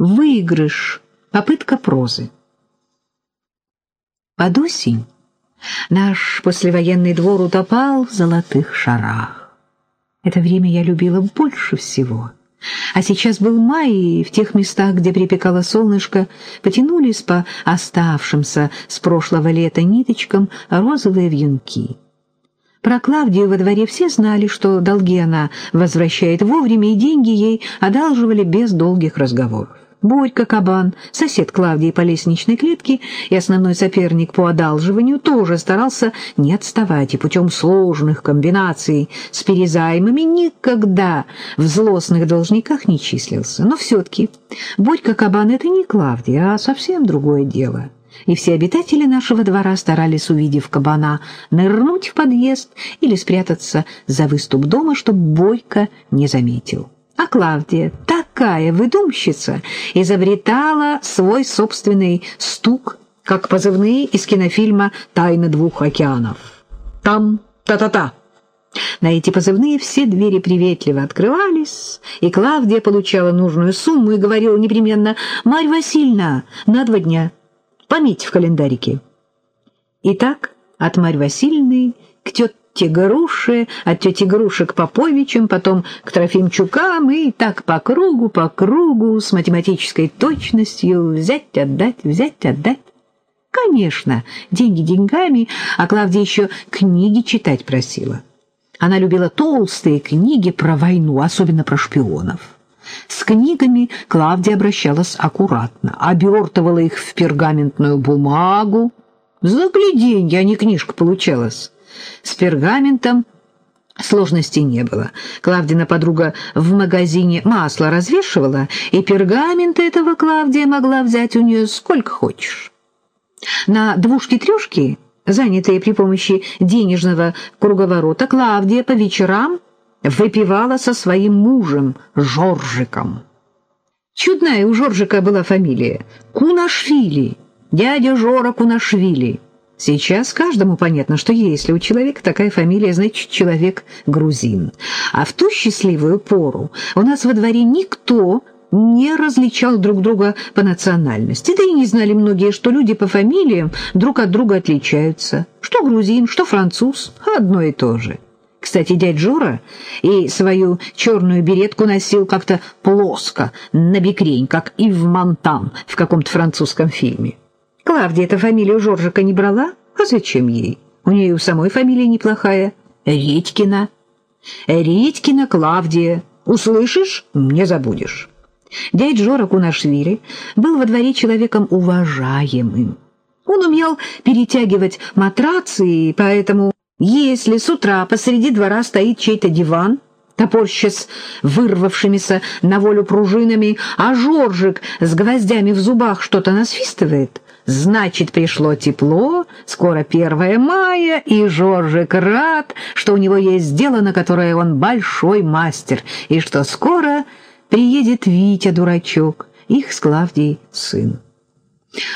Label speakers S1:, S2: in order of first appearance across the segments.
S1: Выигрыш. Попытка прозы. Под осень наш послевоенный двор утопал в золотых шарах. Это время я любила больше всего. А сейчас был май, и в тех местах, где припекало солнышко, потянулись по оставшимся с прошлого лета ниточкам розовые вьюнки. Про Клавдию во дворе все знали, что долги она возвращает вовремя, и деньги ей одалживали без долгих разговоров. Борька Кабан, сосед Клавдии по лестничной клетке и основной соперник по одалживанию, тоже старался не отставать и путем сложных комбинаций с перезаймами никогда в злостных должниках не числился. Но все-таки Борька Кабан — это не Клавдия, а совсем другое дело и все обитатели нашего двора старались, увидев кабана, нырнуть в подъезд или спрятаться за выступ дома, чтобы Бойко не заметил. А Клавдия, такая выдумщица, изобретала свой собственный стук, как позывные из кинофильма «Тайна двух океанов». Там та-та-та. На эти позывные все двери приветливо открывались, и Клавдия получала нужную сумму и говорила непременно «Марь Васильевна, на два дня». Пометь в календарике. Итак, от Марь Васильевны к тете Груше, от тети Груши к Поповичам, потом к Трофимчукам и так по кругу, по кругу, с математической точностью взять, отдать, взять, отдать. Конечно, деньги деньгами, а Клавдия еще книги читать просила. Она любила толстые книги про войну, особенно про шпионов. С книгами Клавдия обращалась аккуратно, обертывала их в пергаментную бумагу. Загляденье, а не книжка получалась. С пергаментом сложностей не было. Клавдина подруга в магазине масло развешивала, и пергамента этого Клавдия могла взять у нее сколько хочешь. На двушки-трёшки, занятые при помощи денежного круговорота, Клавдия по вечерам выпивала со своим мужем Жоржиком. Чудная у Жоржика была фамилия — Кунашвили, дядя Жора Кунашвили. Сейчас каждому понятно, что если у человека такая фамилия, значит, человек грузин. А в ту счастливую пору у нас во дворе никто не различал друг друга по национальности, да и не знали многие, что люди по фамилиям друг от друга отличаются. Что грузин, что француз — одно и то же. Кстати, дядь Жора и свою черную беретку носил как-то плоско, набекрень, как Ив Монтан в каком-то французском фильме. Клавдия эта фамилию Жоржика не брала? А зачем ей? У нее у самой фамилия неплохая. Редькина. Редькина Клавдия. Услышишь — не забудешь. Дядь Жора Кунашвили был во дворе человеком уважаемым. Он умел перетягивать матрацы, и поэтому если с утра посреди двора стоит чей-то диван, топорща вырвавшимися на волю пружинами, а Жоржик с гвоздями в зубах что-то насвистывает, значит, пришло тепло, скоро 1 мая, и Жоржик рад, что у него есть дело, на которое он большой мастер, и что скоро приедет Витя-дурачок, их с Клавдией сын.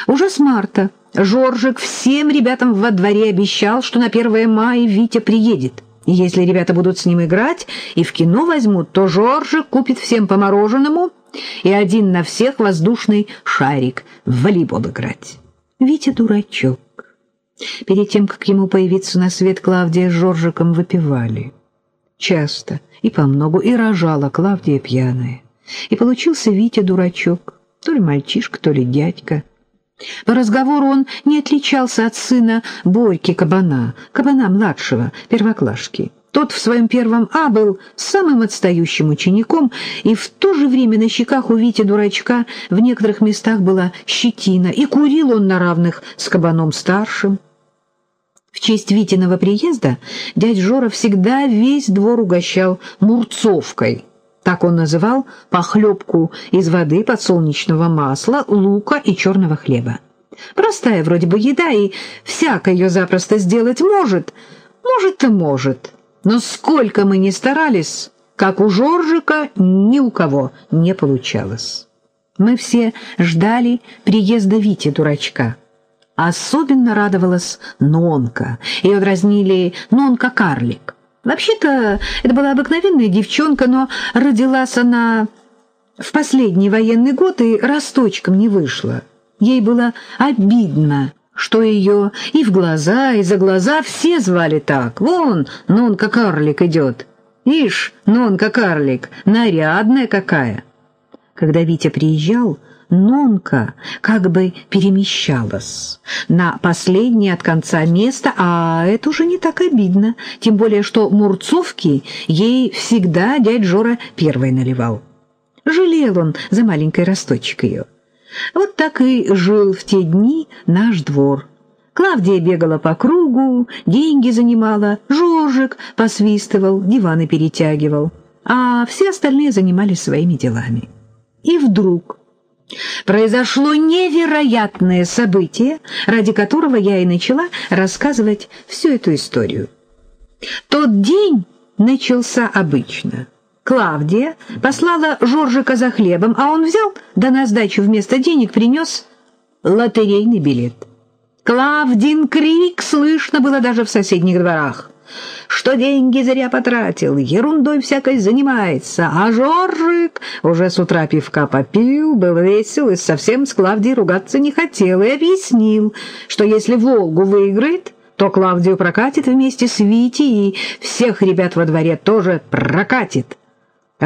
S1: Уже с марта Жоржик всем ребятам во дворе обещал, что на 1 мая Витя приедет. И если ребята будут с ним играть и в кино возьмут, то Жоржик купит всем по мороженому и один на всех воздушный шарик в волейбол играть. Витя дурачок. Перед тем, как ему появиться на свет, Клавдия с Жоржиком выпивали. Часто и по многу, и рожала Клавдия пьяная. И получился Витя дурачок, то ли мальчишка, то ли дядька. По разговору он не отличался от сына Борьки Кабана, Кабана-младшего, первоклашки. Тот в своем первом А был самым отстающим учеником, и в то же время на щеках у Вити-дурачка в некоторых местах была щетина, и курил он на равных с Кабаном-старшим. В честь Витиного приезда дядь Жора всегда весь двор угощал мурцовкой — так он называл похлебку из воды, подсолнечного масла, лука и черного хлеба. Простая вроде бы еда, и всяко ее запросто сделать может. Может и может. Но сколько мы ни старались, как у Жоржика, ни у кого не получалось. Мы все ждали приезда Вити-дурачка. Особенно радовалась Нонка. Ее дразнили Нонка-карлик. Вообще-то это была обыкновенная девчонка, но родилась она в последний военный год и росточком не вышла. Ей было обидно, что ее и в глаза, и за глаза все звали так. Вон, Нонка Карлик идет. Ишь, Нонка Карлик, нарядная какая. Когда Витя приезжал, Нонка как бы перемещалась на последнее от конца место, а это уже не так обидно, тем более что Мурцовки ей всегда дядь Жора первой наливал. Жалел он за маленькой росточек ее. Вот так и жил в те дни наш двор. Клавдия бегала по кругу, деньги занимала, Жоржик посвистывал, диваны перетягивал, а все остальные занимались своими делами. И вдруг произошло невероятное событие, ради которого я и начала рассказывать всю эту историю. Тот день начался обычно. Клавдия послала Жоржика за хлебом, а он взял, да на сдачу вместо денег принес лотерейный билет. Клавдин крик слышно было даже в соседних дворах что деньги зря потратил, ерундой всякой занимается, а Жоржик уже с утра пивка попил, был весел и совсем с Клавдией ругаться не хотел, и объяснил, что если «Волгу» выиграет, то Клавдию прокатит вместе с Витей, и всех ребят во дворе тоже прокатит.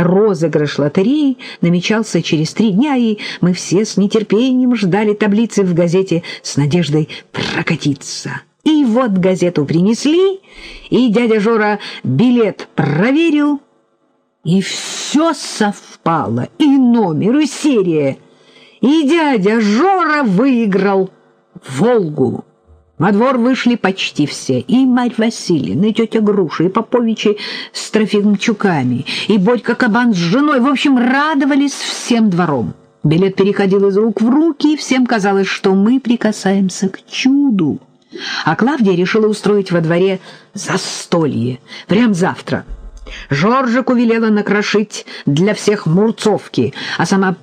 S1: Розыгрыш лотереи намечался через три дня, и мы все с нетерпением ждали таблицы в газете с надеждой прокатиться. И вот газету принесли, и дядя Жора билет проверил, и все совпало, и номер, и серия. И дядя Жора выиграл «Волгу». Во двор вышли почти все, и Марь Васильевна, и тетя Груша, и Поповичи с Трофимчуками, и Бодька Кабан с женой. В общем, радовались всем двором. Билет переходил из рук в руки, и всем казалось, что мы прикасаемся к чуду. А Клавдия решила устроить во дворе застолье. Прям завтра. Жоржику велела накрошить для всех мурцовки, а сама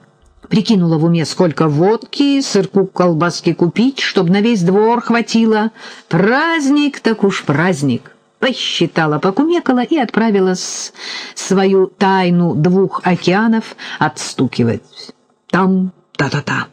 S1: прикинула в уме, сколько водки, сырку, колбаски купить, чтобы на весь двор хватило. Праздник так уж праздник. Посчитала, покумекала и отправилась свою тайну двух океанов отстукивать. Там та-та-та.